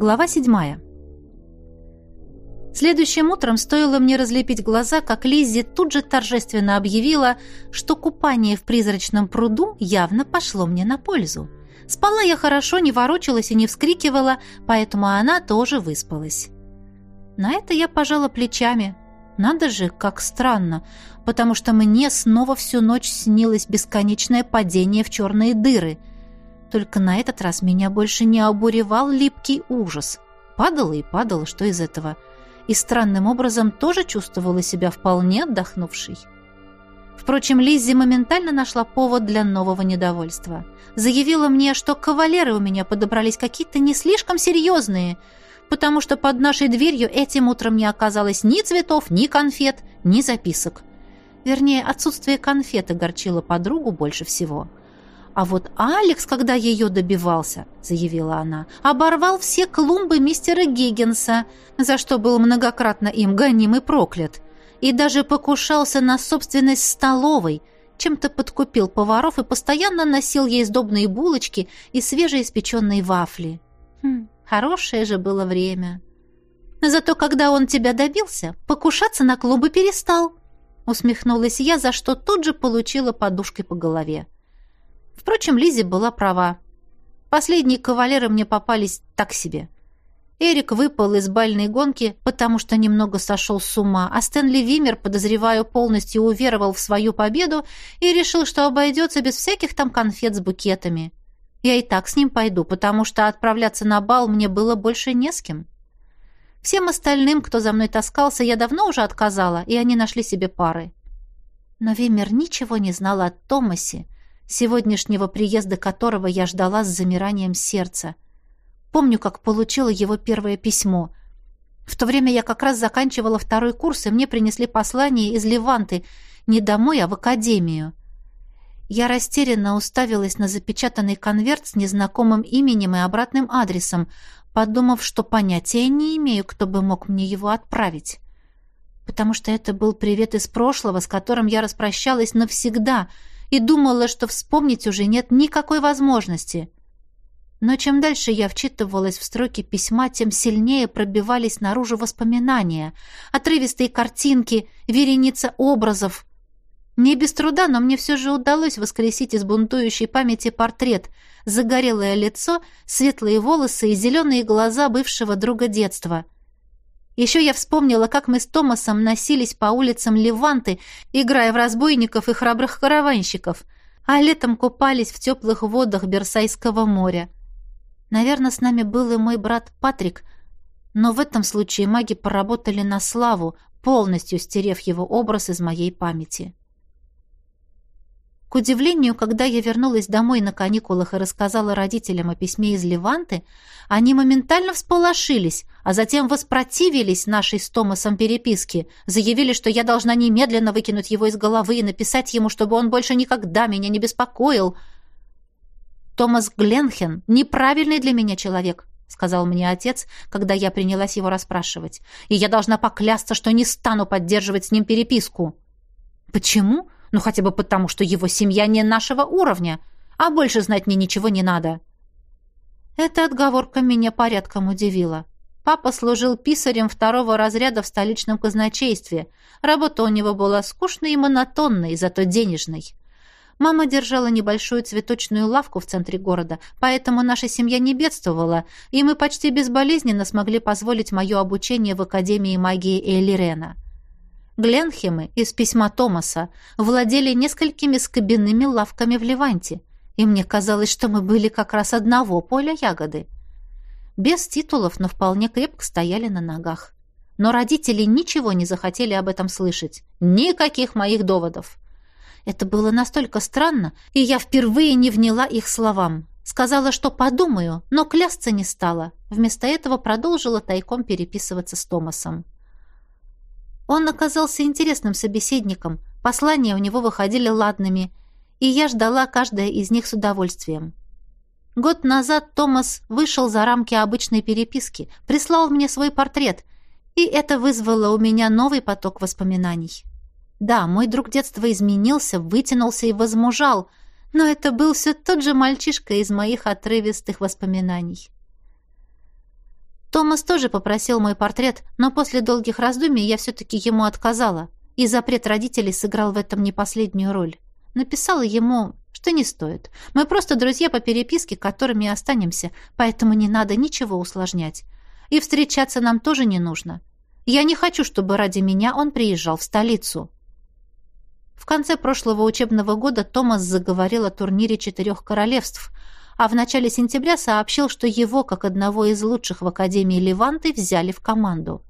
Глава седьмая. Следующим утром стоило мне разлепить глаза, как Лиззи тут же торжественно объявила, что купание в призрачном пруду явно пошло мне на пользу. Спала я хорошо, не ворочалась и не вскрикивала, поэтому она тоже выспалась. На это я пожала плечами. Надо же, как странно, потому что мне снова всю ночь снилось бесконечное падение в черные дыры. Только на этот раз меня больше не обуревал липкий ужас. Падала и падала, что из этого – и странным образом тоже чувствовала себя вполне отдохнувшей. Впрочем, Лиззи моментально нашла повод для нового недовольства. Заявила мне, что кавалеры у меня подобрались какие-то не слишком серьезные, потому что под нашей дверью этим утром не оказалось ни цветов, ни конфет, ни записок. Вернее, отсутствие конфет огорчило подругу больше всего. А вот Алекс, когда ее добивался, заявила она, оборвал все клумбы мистера Гиггинса, за что был многократно им гоним и проклят, и даже покушался на собственность столовой, чем-то подкупил поваров и постоянно носил ей сдобные булочки и свежеиспеченные вафли. Хм, хорошее же было время. Зато когда он тебя добился, покушаться на клубы перестал, усмехнулась я, за что тут же получила подушкой по голове. Впрочем, Лизи была права. Последние кавалеры мне попались так себе. Эрик выпал из бальной гонки, потому что немного сошел с ума, а Стэнли Вимер, подозреваю, полностью уверовал в свою победу и решил, что обойдется без всяких там конфет с букетами. Я и так с ним пойду, потому что отправляться на бал мне было больше не с кем. Всем остальным, кто за мной таскался, я давно уже отказала, и они нашли себе пары. Но Вимер ничего не знал о Томасе, сегодняшнего приезда которого я ждала с замиранием сердца. Помню, как получила его первое письмо. В то время я как раз заканчивала второй курс, и мне принесли послание из Леванты, не домой, а в академию. Я растерянно уставилась на запечатанный конверт с незнакомым именем и обратным адресом, подумав, что понятия не имею, кто бы мог мне его отправить. Потому что это был привет из прошлого, с которым я распрощалась навсегда — и думала, что вспомнить уже нет никакой возможности. Но чем дальше я вчитывалась в строки письма, тем сильнее пробивались наружу воспоминания, отрывистые картинки, вереница образов. Не без труда, но мне все же удалось воскресить из бунтующей памяти портрет, загорелое лицо, светлые волосы и зеленые глаза бывшего друга детства — еще я вспомнила, как мы с Томасом носились по улицам Леванты, играя в разбойников и храбрых караванщиков, а летом купались в теплых водах Берсайского моря. Наверное, с нами был и мой брат Патрик, но в этом случае маги поработали на славу, полностью стерев его образ из моей памяти. К удивлению, когда я вернулась домой на каникулах и рассказала родителям о письме из Леванты, они моментально всполошились, а затем воспротивились нашей с Томасом переписке, заявили, что я должна немедленно выкинуть его из головы и написать ему, чтобы он больше никогда меня не беспокоил. «Томас Гленхен — неправильный для меня человек», — сказал мне отец, когда я принялась его расспрашивать. «И я должна поклясться, что не стану поддерживать с ним переписку». «Почему?» Ну, хотя бы потому, что его семья не нашего уровня, а больше знать мне ничего не надо. Эта отговорка меня порядком удивила. Папа служил писарем второго разряда в столичном казначействе. Работа у него была скучной и монотонной, зато денежной. Мама держала небольшую цветочную лавку в центре города, поэтому наша семья не бедствовала, и мы почти безболезненно смогли позволить мое обучение в Академии магии Эйлирена. Гленхемы из письма Томаса владели несколькими скобяными лавками в Леванте, и мне казалось, что мы были как раз одного поля ягоды. Без титулов, но вполне крепко стояли на ногах. Но родители ничего не захотели об этом слышать. Никаких моих доводов. Это было настолько странно, и я впервые не вняла их словам. Сказала, что подумаю, но клясться не стала. Вместо этого продолжила тайком переписываться с Томасом. Он оказался интересным собеседником, послания у него выходили ладными, и я ждала каждое из них с удовольствием. Год назад Томас вышел за рамки обычной переписки, прислал мне свой портрет, и это вызвало у меня новый поток воспоминаний. Да, мой друг детства изменился, вытянулся и возмужал, но это был все тот же мальчишка из моих отрывистых воспоминаний. Томас тоже попросил мой портрет, но после долгих раздумий я все-таки ему отказала, и запрет родителей сыграл в этом не последнюю роль. Написала ему, что не стоит. Мы просто друзья по переписке, которыми останемся, поэтому не надо ничего усложнять. И встречаться нам тоже не нужно. Я не хочу, чтобы ради меня он приезжал в столицу. В конце прошлого учебного года Томас заговорил о турнире четырех королевств, а в начале сентября сообщил, что его, как одного из лучших в Академии Леванты, взяли в команду.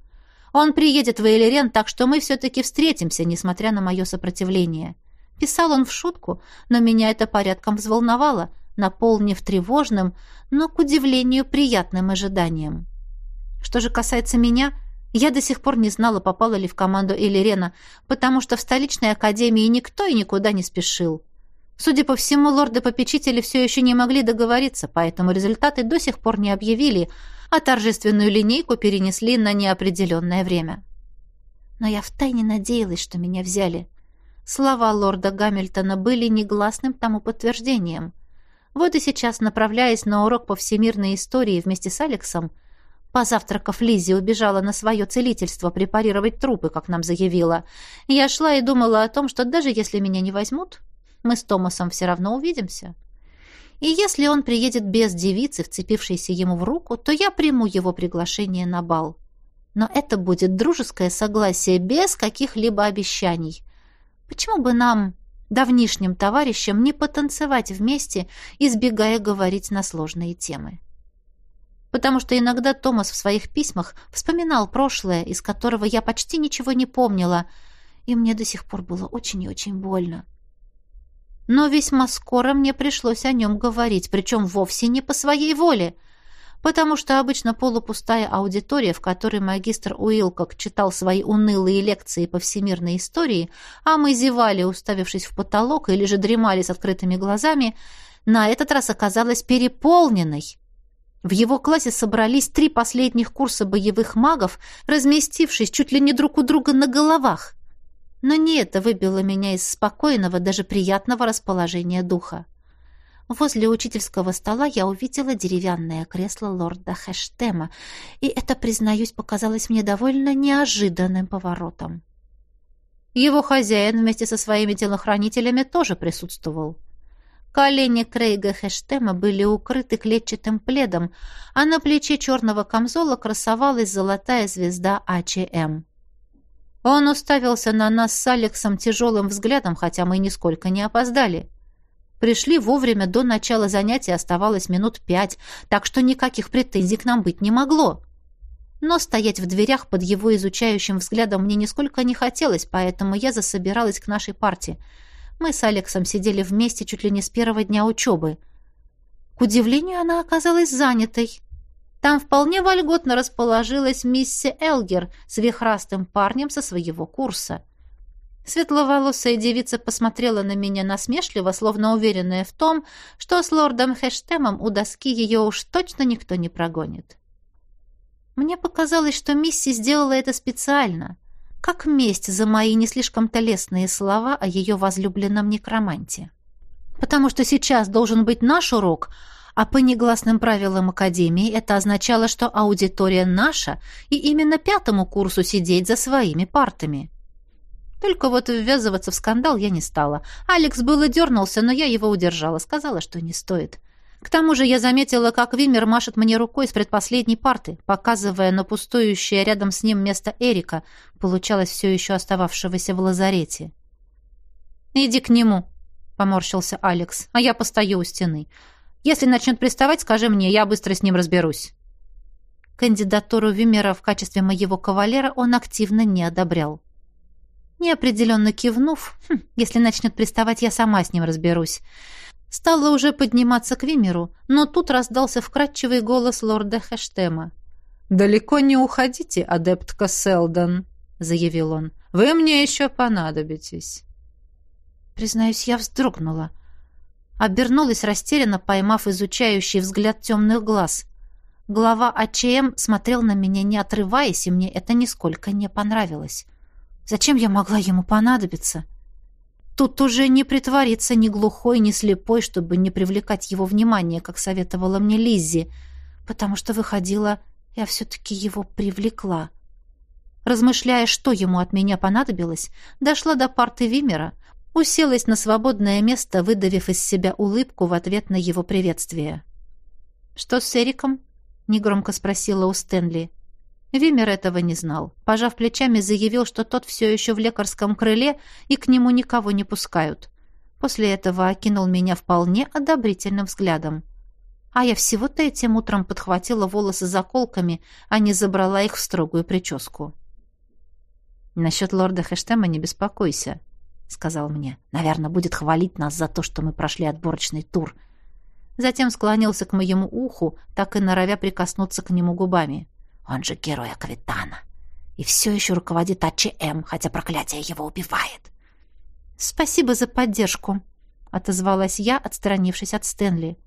Он приедет в Эйлерен, так что мы все-таки встретимся, несмотря на мое сопротивление. Писал он в шутку, но меня это порядком взволновало, наполнив тревожным, но, к удивлению, приятным ожиданием. Что же касается меня, я до сих пор не знала, попала ли в команду Элирена, потому что в столичной академии никто и никуда не спешил. Судя по всему, лорды-попечители все еще не могли договориться, поэтому результаты до сих пор не объявили, а торжественную линейку перенесли на неопределенное время. Но я втайне надеялась, что меня взяли. Слова лорда Гамильтона были негласным тому подтверждением. Вот и сейчас, направляясь на урок по всемирной истории вместе с Алексом, Позавтракав, Лиззи убежала на свое целительство препарировать трупы, как нам заявила. Я шла и думала о том, что даже если меня не возьмут, мы с Томасом все равно увидимся. И если он приедет без девицы, вцепившейся ему в руку, то я приму его приглашение на бал. Но это будет дружеское согласие без каких-либо обещаний. Почему бы нам, давнишним товарищам, не потанцевать вместе, избегая говорить на сложные темы? Потому что иногда Томас в своих письмах вспоминал прошлое, из которого я почти ничего не помнила, и мне до сих пор было очень и очень больно. Но весьма скоро мне пришлось о нем говорить, причем вовсе не по своей воле — потому что обычно полупустая аудитория, в которой магистр Уилкок читал свои унылые лекции по всемирной истории, а мы зевали, уставившись в потолок, или же дремали с открытыми глазами, на этот раз оказалась переполненной. В его классе собрались три последних курса боевых магов, разместившись чуть ли не друг у друга на головах. Но не это выбило меня из спокойного, даже приятного расположения духа. Возле учительского стола я увидела деревянное кресло лорда Хэштема, и это, признаюсь, показалось мне довольно неожиданным поворотом. Его хозяин вместе со своими телохранителями тоже присутствовал. Колени Крейга Хэштема были укрыты клетчатым пледом, а на плече черного камзола красовалась золотая звезда АЧМ. Он уставился на нас с Алексом тяжелым взглядом, хотя мы нисколько не опоздали. Пришли вовремя, до начала занятия оставалось минут пять, так что никаких претензий к нам быть не могло. Но стоять в дверях под его изучающим взглядом мне нисколько не хотелось, поэтому я засобиралась к нашей парте. Мы с Алексом сидели вместе чуть ли не с первого дня учебы. К удивлению, она оказалась занятой. Там вполне вольготно расположилась мисси Элгер с вихрастым парнем со своего курса. Светловолосая девица посмотрела на меня насмешливо, словно уверенная в том, что с лордом Хэштемом у доски ее уж точно никто не прогонит. Мне показалось, что Мисси сделала это специально, как месть за мои не слишком-то лестные слова о ее возлюбленном некроманте. Потому что сейчас должен быть наш урок, а по негласным правилам Академии это означало, что аудитория наша, и именно пятому курсу сидеть за своими партами. Только вот ввязываться в скандал я не стала. Алекс было дернулся, но я его удержала, сказала, что не стоит. К тому же я заметила, как Вимер машет мне рукой с предпоследней парты, показывая на пустующее рядом с ним место Эрика, получалось все еще остававшегося в лазарете. «Иди к нему», — поморщился Алекс, — «а я постою у стены. Если начнет приставать, скажи мне, я быстро с ним разберусь». Кандидатуру Вимера в качестве моего кавалера он активно не одобрял. Неопределенно кивнув, хм, если начнет приставать, я сама с ним разберусь. Стала уже подниматься к Вимеру, но тут раздался вкрадчивый голос лорда Хэштема. «Далеко не уходите, адептка Селдон», — заявил он. «Вы мне еще понадобитесь». Признаюсь, я вздрогнула. Обернулась растерянно, поймав изучающий взгляд темных глаз. Глава АЧМ смотрел на меня, не отрываясь, и мне это нисколько не понравилось. Зачем я могла ему понадобиться? Тут уже не притвориться ни глухой, ни слепой, чтобы не привлекать его внимание, как советовала мне Лиззи, потому что выходило, Я все-таки его привлекла. Размышляя, что ему от меня понадобилось, дошла до парты Вимера, уселась на свободное место, выдавив из себя улыбку в ответ на его приветствие. «Что с Эриком?» — негромко спросила у Стэнли. Вимер этого не знал. Пожав плечами, заявил, что тот все еще в лекарском крыле и к нему никого не пускают. После этого окинул меня вполне одобрительным взглядом. А я всего-то этим утром подхватила волосы заколками, а не забрала их в строгую прическу. «Насчет лорда Хэштема не беспокойся», — сказал мне. «Наверное, будет хвалить нас за то, что мы прошли отборочный тур». Затем склонился к моему уху, так и норовя прикоснуться к нему губами. «Он же герой Аквитана. И все еще руководит АЧМ, хотя проклятие его убивает». «Спасибо за поддержку», — отозвалась я, отстранившись от Стэнли.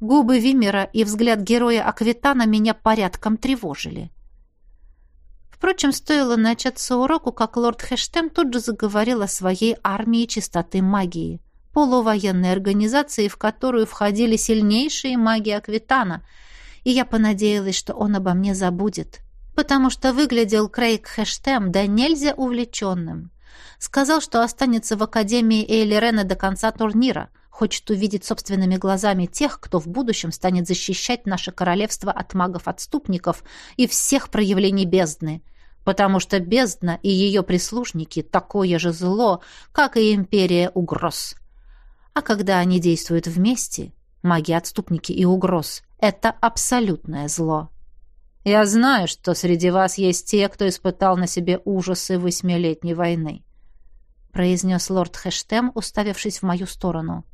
Губы Вимера и взгляд героя Аквитана меня порядком тревожили. Впрочем, стоило начаться уроку, как лорд Хэштем тут же заговорил о своей армии чистоты магии, полувоенной организации, в которую входили сильнейшие маги Аквитана, и я понадеялась, что он обо мне забудет, потому что выглядел Крейг Хэштем да нельзя увлеченным. Сказал, что останется в Академии Эйли Рена до конца турнира, хочет увидеть собственными глазами тех, кто в будущем станет защищать наше королевство от магов-отступников и всех проявлений бездны — потому что бездна и ее прислужники такое же зло, как и империя угроз. А когда они действуют вместе, маги-отступники и угроз, это абсолютное зло. Я знаю, что среди вас есть те, кто испытал на себе ужасы восьмилетней войны, произнес лорд Хэштем, уставившись в мою сторону.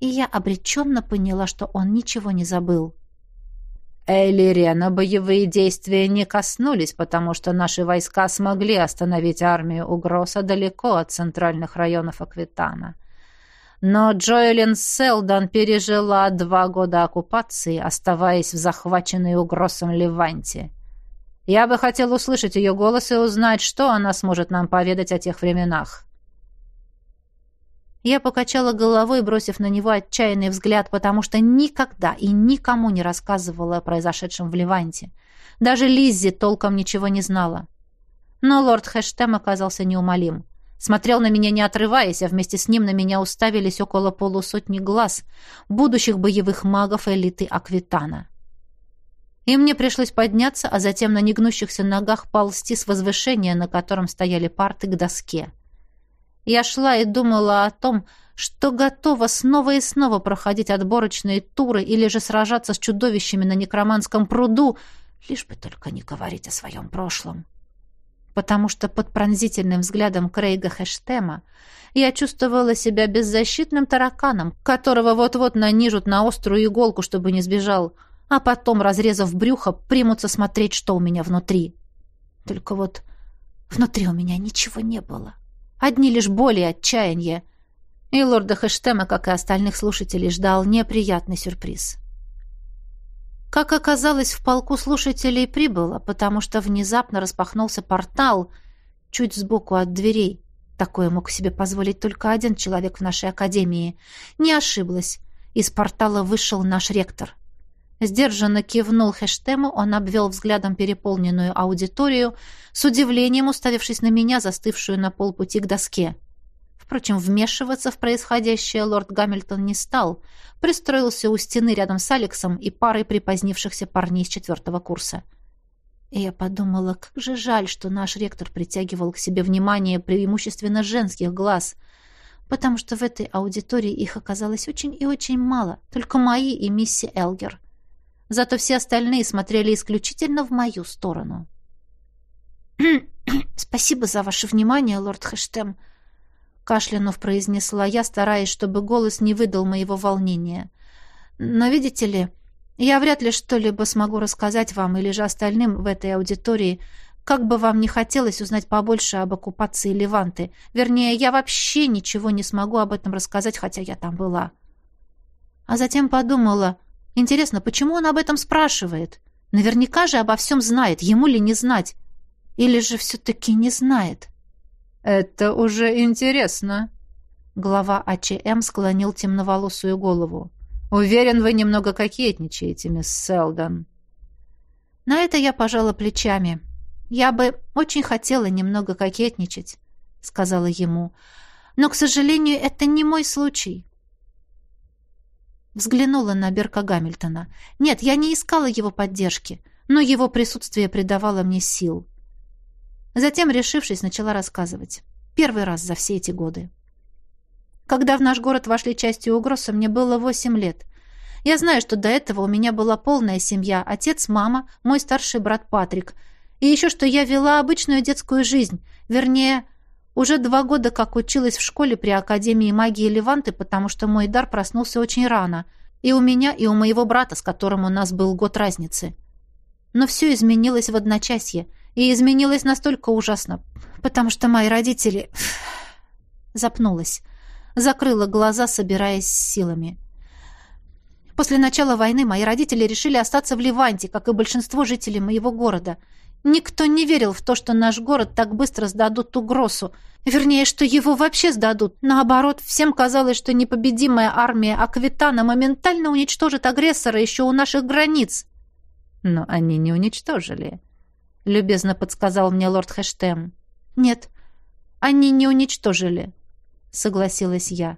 И я обреченно поняла, что он ничего не забыл. Эйлирена боевые действия не коснулись, потому что наши войска смогли остановить армию угроза далеко от центральных районов Аквитана. Но Джоэлин Селдон пережила два года оккупации, оставаясь в захваченной угрозом Леванте. Я бы хотел услышать ее голос и узнать, что она сможет нам поведать о тех временах. Я покачала головой, бросив на него отчаянный взгляд, потому что никогда и никому не рассказывала о произошедшем в Ливанте. Даже Лиззи толком ничего не знала. Но лорд Хэштем оказался неумолим. Смотрел на меня не отрываясь, а вместе с ним на меня уставились около полусотни глаз будущих боевых магов элиты Аквитана. И мне пришлось подняться, а затем на негнущихся ногах ползти с возвышения, на котором стояли парты к доске. — я шла и думала о том, что готова снова и снова проходить отборочные туры или же сражаться с чудовищами на некроманском пруду, лишь бы только не говорить о своем прошлом. Потому что под пронзительным взглядом Крейга Хэштема я чувствовала себя беззащитным тараканом, которого вот-вот нанижут на острую иголку, чтобы не сбежал, а потом, разрезав брюхо, примутся смотреть, что у меня внутри. Только вот внутри у меня ничего не было. Одни лишь боли и отчаяние. И лорда Хэштема, как и остальных слушателей, ждал неприятный сюрприз. Как оказалось, в полку слушателей прибыло, потому что внезапно распахнулся портал чуть сбоку от дверей. Такое мог себе позволить только один человек в нашей академии. Не ошиблась. Из портала вышел наш ректор. Сдержанно кивнул Хэштему, он обвел взглядом переполненную аудиторию, с удивлением уставившись на меня, застывшую на полпути к доске. Впрочем, вмешиваться в происходящее лорд Гамильтон не стал, пристроился у стены рядом с Алексом и парой припозднившихся парней с четвертого курса. И я подумала, как же жаль, что наш ректор притягивал к себе внимание преимущественно женских глаз, потому что в этой аудитории их оказалось очень и очень мало, только мои и мисси Элгер. Зато все остальные смотрели исключительно в мою сторону. «Спасибо за ваше внимание, лорд Хэштем», — кашлянув произнесла я, стараясь, чтобы голос не выдал моего волнения. «Но видите ли, я вряд ли что-либо смогу рассказать вам или же остальным в этой аудитории, как бы вам ни хотелось узнать побольше об оккупации Леванты. Вернее, я вообще ничего не смогу об этом рассказать, хотя я там была». А затем подумала, Интересно, почему он об этом спрашивает? Наверняка же обо всем знает, ему ли не знать? Или же все-таки не знает? Это уже интересно. Глава АЧМ склонил темноволосую голову. Уверен, вы немного кокетничаете, мисс Селдон. На это я пожала плечами. «Я бы очень хотела немного кокетничать», — сказала ему. «Но, к сожалению, это не мой случай». Взглянула на Берка Гамильтона. «Нет, я не искала его поддержки, но его присутствие придавало мне сил». Затем, решившись, начала рассказывать. Первый раз за все эти годы. Когда в наш город вошли части угрозы, мне было восемь лет. Я знаю, что до этого у меня была полная семья, отец, мама, мой старший брат Патрик. И еще что я вела обычную детскую жизнь, вернее, уже два года как училась в школе при Академии магии Леванты, потому что мой дар проснулся очень рано. И у меня, и у моего брата, с которым у нас был год разницы. Но все изменилось в одночасье. И изменилось настолько ужасно, потому что мои родители... Запнулась. Закрыла глаза, собираясь силами. После начала войны мои родители решили остаться в Ливанте, как и большинство жителей моего города. Никто не верил в то, что наш город так быстро сдадут Тугросу. Вернее, что его вообще сдадут. Наоборот, всем казалось, что непобедимая армия Аквитана моментально уничтожит агрессора еще у наших границ. Но они не уничтожили. Любезно подсказал мне лорд Хэштем. Нет, они не уничтожили, согласилась я.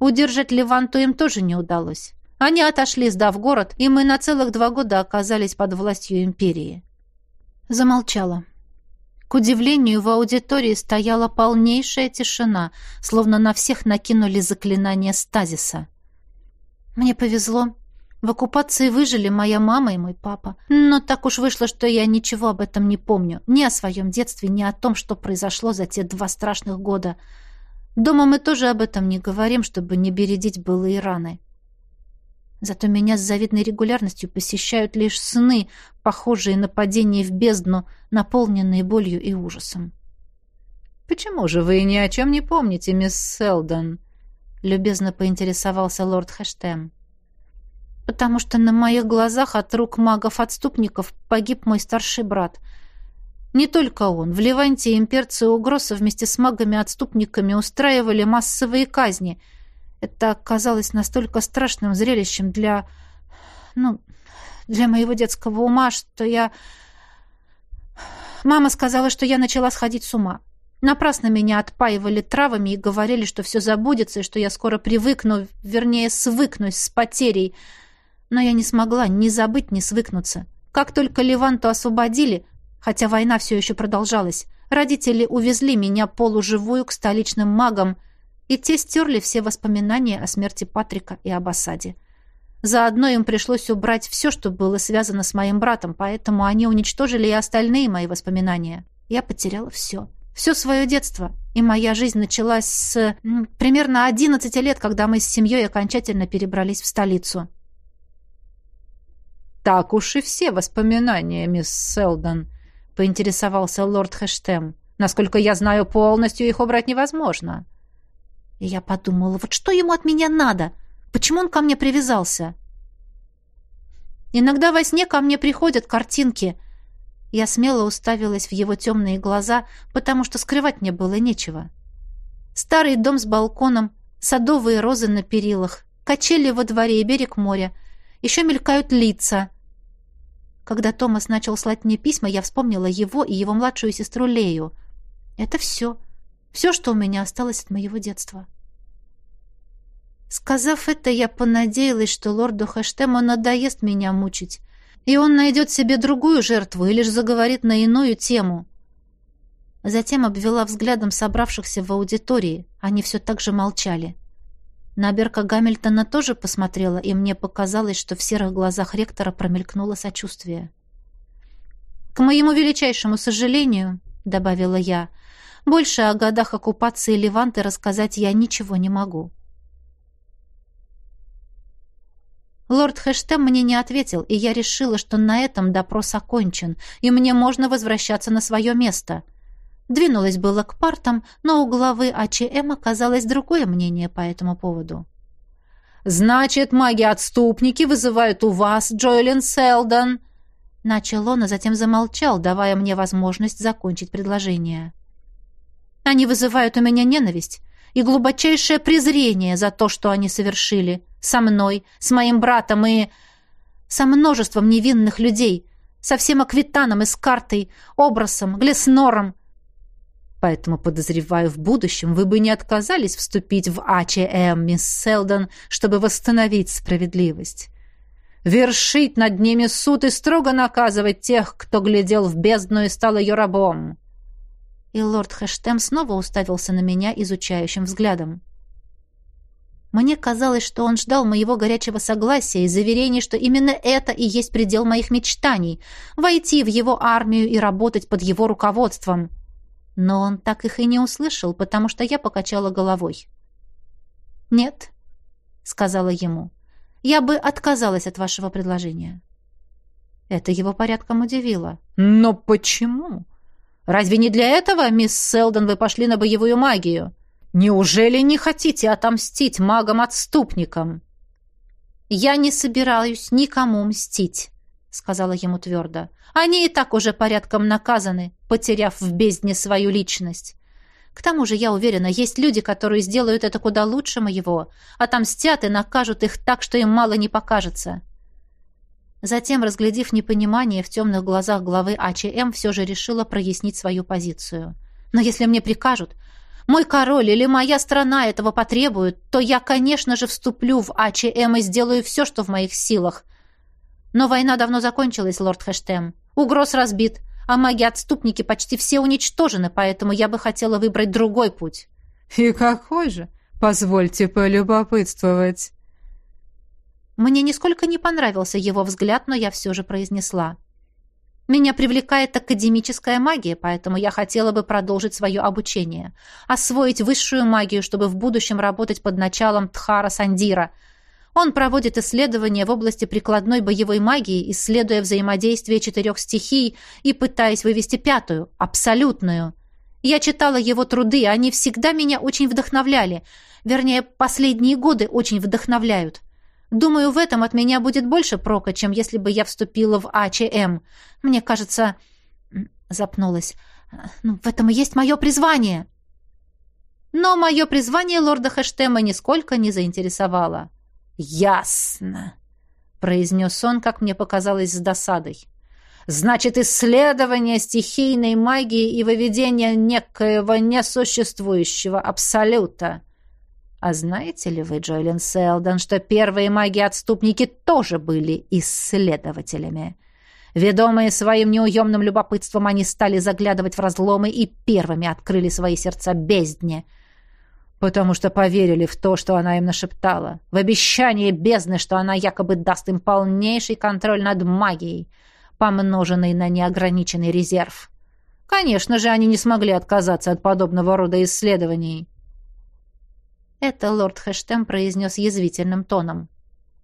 Удержать Леванту им тоже не удалось. Они отошли, сдав город, и мы на целых два года оказались под властью империи. Замолчала. К удивлению, в аудитории стояла полнейшая тишина, словно на всех накинули заклинание стазиса. Мне повезло. В оккупации выжили моя мама и мой папа. Но так уж вышло, что я ничего об этом не помню. Ни о своем детстве, ни о том, что произошло за те два страшных года. Дома мы тоже об этом не говорим, чтобы не бередить былые раны. Зато меня с завидной регулярностью посещают лишь сны, похожие на падение в бездну, наполненные болью и ужасом. «Почему же вы ни о чем не помните, мисс Селдон?» — любезно поинтересовался лорд Хэштем. «Потому что на моих глазах от рук магов-отступников погиб мой старший брат. Не только он. В Ливанте имперцы Угроса вместе с магами-отступниками устраивали массовые казни — это оказалось настолько страшным зрелищем для... ну, для моего детского ума, что я... Мама сказала, что я начала сходить с ума. Напрасно меня отпаивали травами и говорили, что все забудется, и что я скоро привыкну, вернее, свыкнусь с потерей. Но я не смогла ни забыть, ни свыкнуться. Как только Леванту освободили, хотя война все еще продолжалась, родители увезли меня полуживую к столичным магам — и те стерли все воспоминания о смерти Патрика и об осаде. Заодно им пришлось убрать все, что было связано с моим братом, поэтому они уничтожили и остальные мои воспоминания. Я потеряла все. Все свое детство. И моя жизнь началась с примерно 11 лет, когда мы с семьей окончательно перебрались в столицу. «Так уж и все воспоминания, мисс Селдон», — поинтересовался лорд Хэштем. «Насколько я знаю, полностью их убрать невозможно». И я подумала, вот что ему от меня надо? Почему он ко мне привязался? Иногда во сне ко мне приходят картинки. Я смело уставилась в его темные глаза, потому что скрывать мне было нечего. Старый дом с балконом, садовые розы на перилах, качели во дворе и берег моря. Еще мелькают лица. Когда Томас начал слать мне письма, я вспомнила его и его младшую сестру Лею. Это все. Все, что у меня осталось от моего детства. Сказав это, я понадеялась, что лорду Хэштему надоест меня мучить, и он найдет себе другую жертву или же заговорит на иную тему. Затем обвела взглядом собравшихся в аудитории. Они все так же молчали. На Берка Гамильтона тоже посмотрела, и мне показалось, что в серых глазах ректора промелькнуло сочувствие. «К моему величайшему сожалению», — добавила я, — больше о годах оккупации Леванты рассказать я ничего не могу. Лорд Хэштем мне не ответил, и я решила, что на этом допрос окончен, и мне можно возвращаться на свое место. Двинулась было к партам, но у главы АЧМ оказалось другое мнение по этому поводу. «Значит, маги-отступники вызывают у вас, Джоэлин Селдон!» Начал он, а затем замолчал, давая мне возможность закончить предложение. Они вызывают у меня ненависть и глубочайшее презрение за то, что они совершили. Со мной, с моим братом и... со множеством невинных людей. Со всем Аквитаном и с картой, образом, Глеснором. Поэтому, подозреваю, в будущем вы бы не отказались вступить в АЧМ, мисс Селдон, чтобы восстановить справедливость. Вершить над ними суд и строго наказывать тех, кто глядел в бездну и стал ее рабом. И лорд Хэштем снова уставился на меня изучающим взглядом. Мне казалось, что он ждал моего горячего согласия и заверений, что именно это и есть предел моих мечтаний — войти в его армию и работать под его руководством — но он так их и не услышал, потому что я покачала головой. «Нет», — сказала ему, — «я бы отказалась от вашего предложения». Это его порядком удивило. «Но почему? Разве не для этого, мисс Селдон, вы пошли на боевую магию? Неужели не хотите отомстить магам-отступникам?» «Я не собираюсь никому мстить», — сказала ему твердо. Они и так уже порядком наказаны, потеряв в бездне свою личность. К тому же, я уверена, есть люди, которые сделают это куда лучше моего, отомстят и накажут их так, что им мало не покажется. Затем, разглядев непонимание в темных глазах главы АЧМ, все же решила прояснить свою позицию. Но если мне прикажут, мой король или моя страна этого потребуют, то я, конечно же, вступлю в АЧМ и сделаю все, что в моих силах. Но война давно закончилась, лорд Хэштем. Угроз разбит, а маги-отступники почти все уничтожены, поэтому я бы хотела выбрать другой путь». «И какой же? Позвольте полюбопытствовать». Мне нисколько не понравился его взгляд, но я все же произнесла. Меня привлекает академическая магия, поэтому я хотела бы продолжить свое обучение, освоить высшую магию, чтобы в будущем работать под началом Тхара Сандира — он проводит исследования в области прикладной боевой магии, исследуя взаимодействие четырех стихий и пытаясь вывести пятую, абсолютную. Я читала его труды, они всегда меня очень вдохновляли. Вернее, последние годы очень вдохновляют. Думаю, в этом от меня будет больше прока, чем если бы я вступила в АЧМ. Мне кажется... Запнулась. Ну, в этом и есть мое призвание. Но мое призвание лорда Хэштема нисколько не заинтересовало. «Ясно», — произнес он, как мне показалось, с досадой. «Значит, исследование стихийной магии и выведение некоего несуществующего абсолюта. А знаете ли вы, Джоэлин Селдон, что первые маги-отступники тоже были исследователями?» Ведомые своим неуемным любопытством, они стали заглядывать в разломы и первыми открыли свои сердца бездне — потому что поверили в то, что она им нашептала, в обещание бездны, что она якобы даст им полнейший контроль над магией, помноженный на неограниченный резерв. Конечно же, они не смогли отказаться от подобного рода исследований. Это лорд Хэштем произнес язвительным тоном.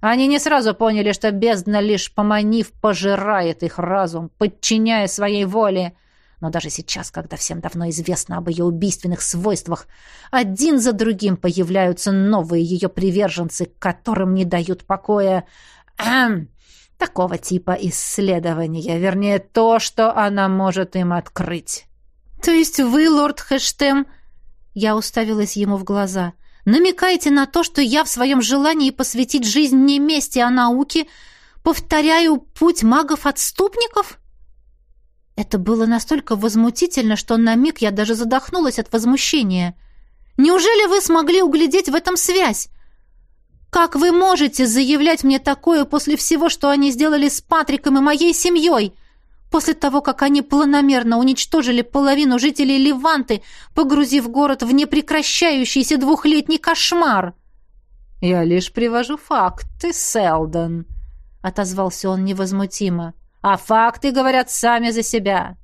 Они не сразу поняли, что бездна, лишь поманив, пожирает их разум, подчиняя своей воле — но даже сейчас, когда всем давно известно об ее убийственных свойствах, один за другим появляются новые ее приверженцы, которым не дают покоя эм, такого типа исследования, вернее, то, что она может им открыть. «То есть вы, лорд Хэштем...» Я уставилась ему в глаза. «Намекаете на то, что я в своем желании посвятить жизнь не мести, а науке повторяю путь магов-отступников?» Это было настолько возмутительно, что на миг я даже задохнулась от возмущения. «Неужели вы смогли углядеть в этом связь? Как вы можете заявлять мне такое после всего, что они сделали с Патриком и моей семьей?» После того, как они планомерно уничтожили половину жителей Леванты, погрузив город в непрекращающийся двухлетний кошмар. «Я лишь привожу факты, Селдон», — отозвался он невозмутимо а факты говорят сами за себя.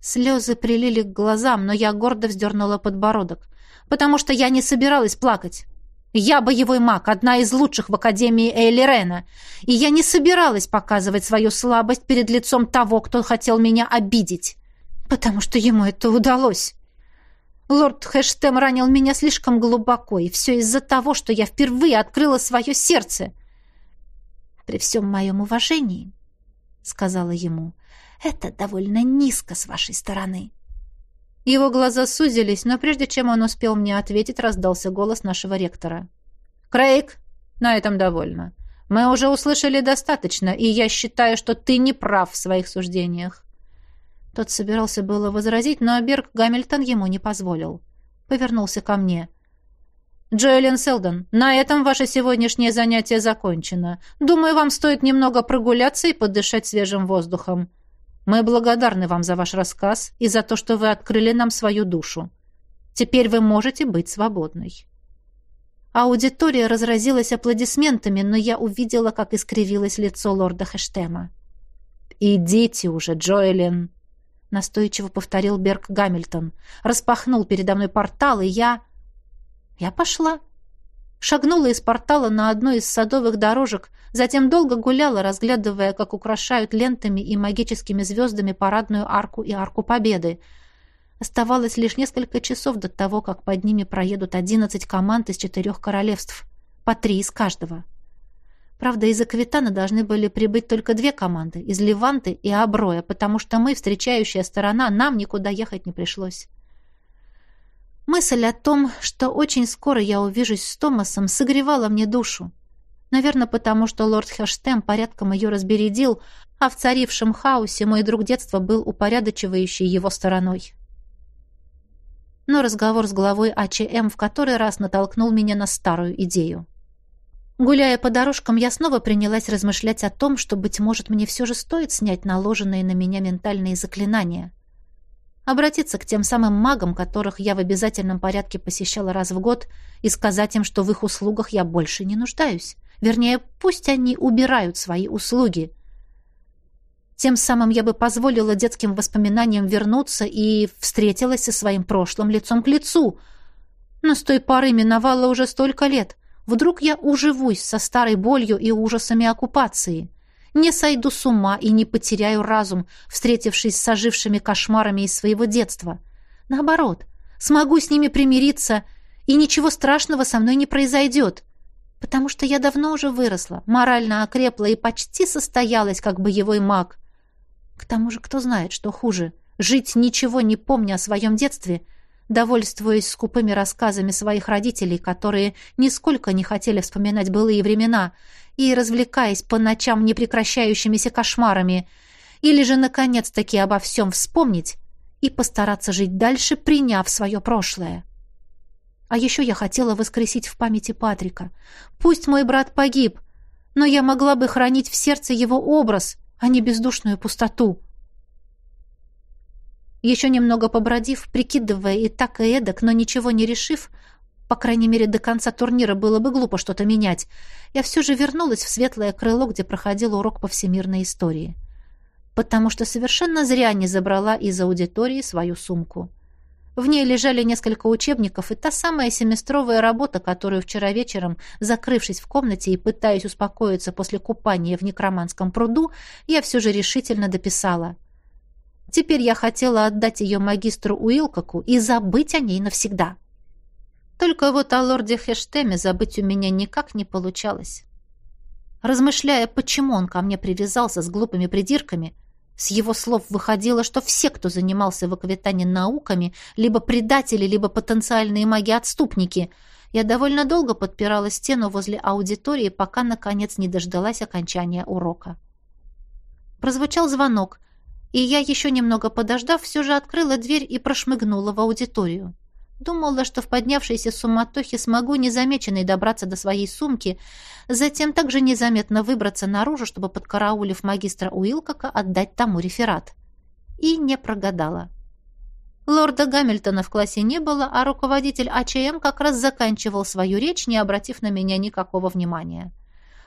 Слезы прилили к глазам, но я гордо вздернула подбородок, потому что я не собиралась плакать. Я боевой маг, одна из лучших в Академии Эйлерена, и я не собиралась показывать свою слабость перед лицом того, кто хотел меня обидеть, потому что ему это удалось. Лорд Хэштем ранил меня слишком глубоко, и все из-за того, что я впервые открыла свое сердце. При всем моем уважении сказала ему. «Это довольно низко с вашей стороны». Его глаза сузились, но прежде чем он успел мне ответить, раздался голос нашего ректора. «Крейг, на этом довольно. Мы уже услышали достаточно, и я считаю, что ты не прав в своих суждениях». Тот собирался было возразить, но Берг Гамильтон ему не позволил. Повернулся ко мне. «Джоэлин Селдон, на этом ваше сегодняшнее занятие закончено. Думаю, вам стоит немного прогуляться и подышать свежим воздухом. Мы благодарны вам за ваш рассказ и за то, что вы открыли нам свою душу. Теперь вы можете быть свободной». Аудитория разразилась аплодисментами, но я увидела, как искривилось лицо лорда Хэштема. «Идите уже, Джоэлин!» Настойчиво повторил Берг Гамильтон. Распахнул передо мной портал, и я... Я пошла. Шагнула из портала на одну из садовых дорожек, затем долго гуляла, разглядывая, как украшают лентами и магическими звездами парадную арку и арку Победы — Оставалось лишь несколько часов до того, как под ними проедут одиннадцать команд из четырех королевств, по три из каждого. Правда, из Аквитана должны были прибыть только две команды, из Леванты и Аброя, потому что мы, встречающая сторона, нам никуда ехать не пришлось. Мысль о том, что очень скоро я увижусь с Томасом, согревала мне душу. Наверное, потому что лорд Хештем порядком ее разбередил, а в царившем хаосе мой друг детства был упорядочивающий его стороной но разговор с главой АЧМ в который раз натолкнул меня на старую идею. Гуляя по дорожкам, я снова принялась размышлять о том, что, быть может, мне все же стоит снять наложенные на меня ментальные заклинания. Обратиться к тем самым магам, которых я в обязательном порядке посещала раз в год, и сказать им, что в их услугах я больше не нуждаюсь. Вернее, пусть они убирают свои услуги — тем самым я бы позволила детским воспоминаниям вернуться и встретилась со своим прошлым лицом к лицу. Но с той поры миновало уже столько лет. Вдруг я уживусь со старой болью и ужасами оккупации. Не сойду с ума и не потеряю разум, встретившись с ожившими кошмарами из своего детства. Наоборот, смогу с ними примириться, и ничего страшного со мной не произойдет потому что я давно уже выросла, морально окрепла и почти состоялась как боевой маг. К тому же, кто знает, что хуже — жить, ничего не помня о своем детстве, довольствуясь скупыми рассказами своих родителей, которые нисколько не хотели вспоминать былые времена, и развлекаясь по ночам непрекращающимися кошмарами, или же, наконец-таки, обо всем вспомнить и постараться жить дальше, приняв свое прошлое. А еще я хотела воскресить в памяти Патрика. Пусть мой брат погиб, но я могла бы хранить в сердце его образ, а не бездушную пустоту. Еще немного побродив, прикидывая и так, и эдак, но ничего не решив, по крайней мере, до конца турнира было бы глупо что-то менять, я все же вернулась в светлое крыло, где проходил урок по всемирной истории. Потому что совершенно зря не забрала из аудитории свою сумку. В ней лежали несколько учебников и та самая семестровая работа, которую вчера вечером, закрывшись в комнате и пытаясь успокоиться после купания в некроманском пруду, я все же решительно дописала. Теперь я хотела отдать ее магистру Уилкоку и забыть о ней навсегда. Только вот о лорде Хештеме забыть у меня никак не получалось. Размышляя, почему он ко мне привязался с глупыми придирками, с его слов выходило, что все, кто занимался в Аквитане науками, либо предатели, либо потенциальные маги-отступники. Я довольно долго подпирала стену возле аудитории, пока, наконец, не дождалась окончания урока. Прозвучал звонок, и я, еще немного подождав, все же открыла дверь и прошмыгнула в аудиторию. Думала, что в поднявшейся суматохе смогу незамеченной добраться до своей сумки, затем также незаметно выбраться наружу, чтобы, подкараулив магистра Уилкока, отдать тому реферат. И не прогадала. Лорда Гамильтона в классе не было, а руководитель АЧМ как раз заканчивал свою речь, не обратив на меня никакого внимания. —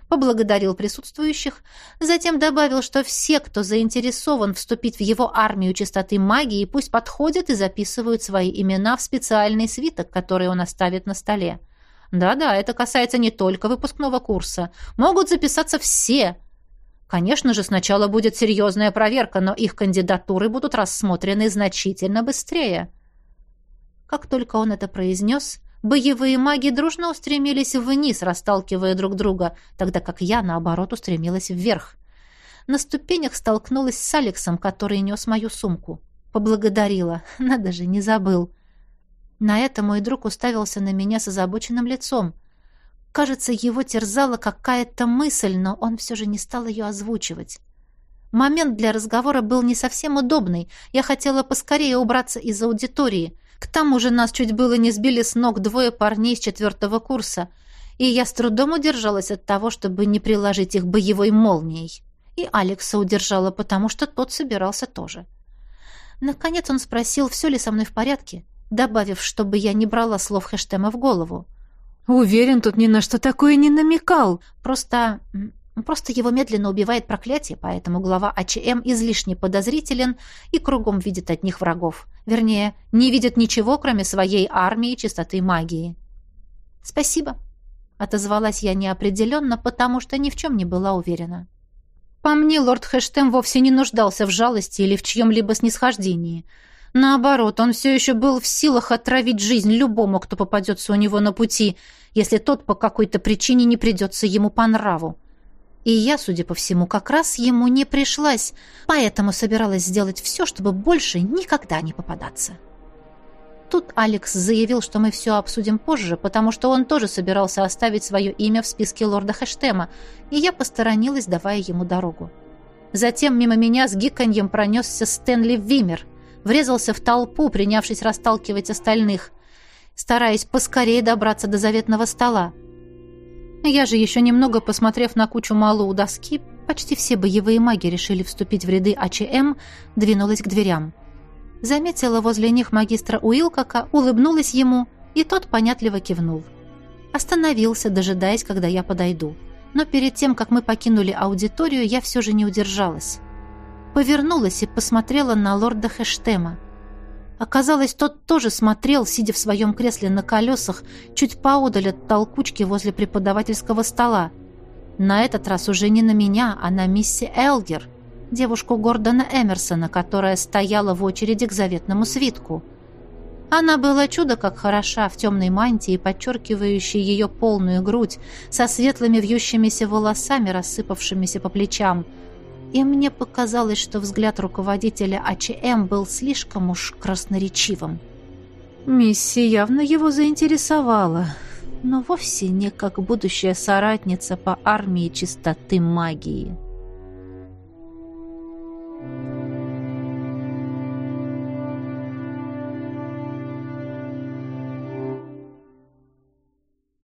поблагодарил присутствующих, затем добавил, что все, кто заинтересован вступить в его армию чистоты магии, пусть подходят и записывают свои имена в специальный свиток, который он оставит на столе. Да-да, это касается не только выпускного курса. Могут записаться все. Конечно же, сначала будет серьезная проверка, но их кандидатуры будут рассмотрены значительно быстрее. Как только он это произнес, Боевые маги дружно устремились вниз, расталкивая друг друга, тогда как я, наоборот, устремилась вверх. На ступенях столкнулась с Алексом, который нес мою сумку. Поблагодарила. Надо же, не забыл. На это мой друг уставился на меня с озабоченным лицом. Кажется, его терзала какая-то мысль, но он все же не стал ее озвучивать. Момент для разговора был не совсем удобный. Я хотела поскорее убраться из аудитории. К тому же нас чуть было не сбили с ног двое парней с четвертого курса, и я с трудом удержалась от того, чтобы не приложить их боевой молнией. И Алекса удержала, потому что тот собирался тоже. Наконец он спросил, все ли со мной в порядке, добавив, чтобы я не брала слов Хэштема в голову. Уверен, тут ни на что такое не намекал. Просто... Просто его медленно убивает проклятие, поэтому глава АЧМ излишне подозрителен и кругом видит одних врагов. Вернее, не видит ничего, кроме своей армии чистоты магии. «Спасибо», — отозвалась я неопределенно, потому что ни в чем не была уверена. По мне, лорд Хэштем вовсе не нуждался в жалости или в чьем-либо снисхождении — Наоборот, он все еще был в силах отравить жизнь любому, кто попадется у него на пути, если тот по какой-то причине не придется ему по нраву. И я, судя по всему, как раз ему не пришлась, поэтому собиралась сделать все, чтобы больше никогда не попадаться. Тут Алекс заявил, что мы все обсудим позже, потому что он тоже собирался оставить свое имя в списке лорда Хэштема, и я посторонилась, давая ему дорогу. Затем мимо меня с гиканьем пронесся Стэнли Вимер — врезался в толпу, принявшись расталкивать остальных, стараясь поскорее добраться до заветного стола. Я же еще немного, посмотрев на кучу малу у доски, почти все боевые маги решили вступить в ряды АЧМ, двинулась к дверям. Заметила возле них магистра Уилкока, улыбнулась ему, и тот понятливо кивнул. Остановился, дожидаясь, когда я подойду. Но перед тем, как мы покинули аудиторию, я все же не удержалась повернулась и посмотрела на лорда Хэштема. Оказалось, тот тоже смотрел, сидя в своем кресле на колесах, чуть поодаль от толкучки возле преподавательского стола. На этот раз уже не на меня, а на мисси Элгер, девушку Гордона Эмерсона, которая стояла в очереди к заветному свитку. Она была чудо как хороша в темной мантии, подчеркивающей ее полную грудь, со светлыми вьющимися волосами, рассыпавшимися по плечам – и мне показалось, что взгляд руководителя АЧМ был слишком уж красноречивым. Мисси явно его заинтересовала, но вовсе не как будущая соратница по армии чистоты магии.